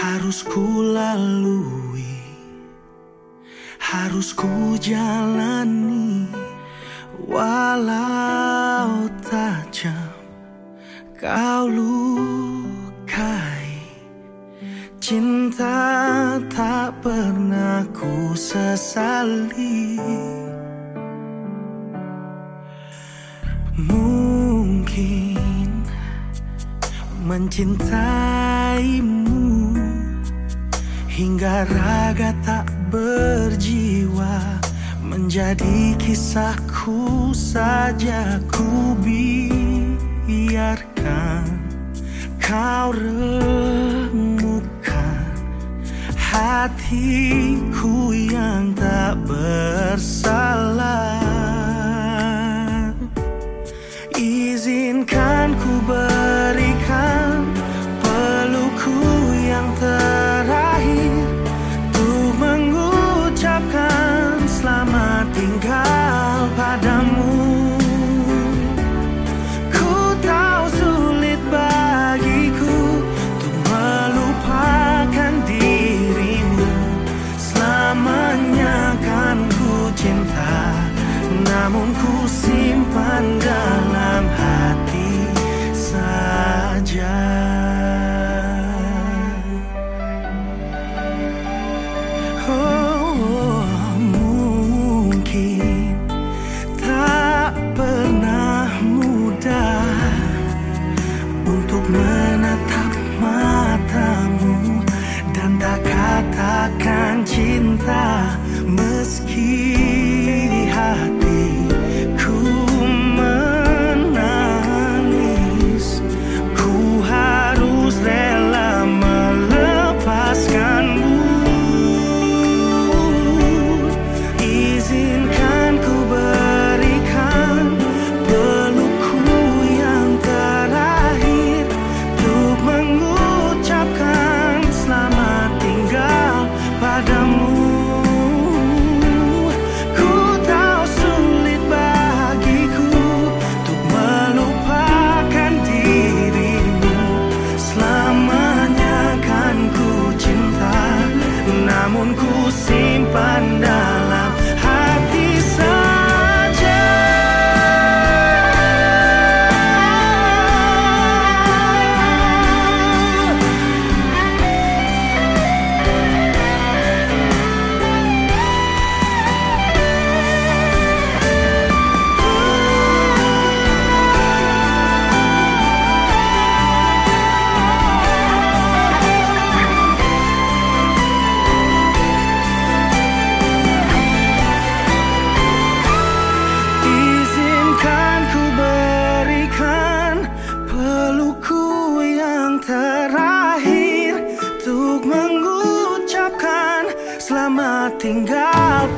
harus kulalui harus ku jalani walau tajam kau lukai cinta tak pernah ku sesali. Mungkin mencintaimu Hingga raga tak berjiwa Menjadi kisahku saja ku biarkan. Kau remukan Hatiku yang tak bersih. keep musim pandang tinggal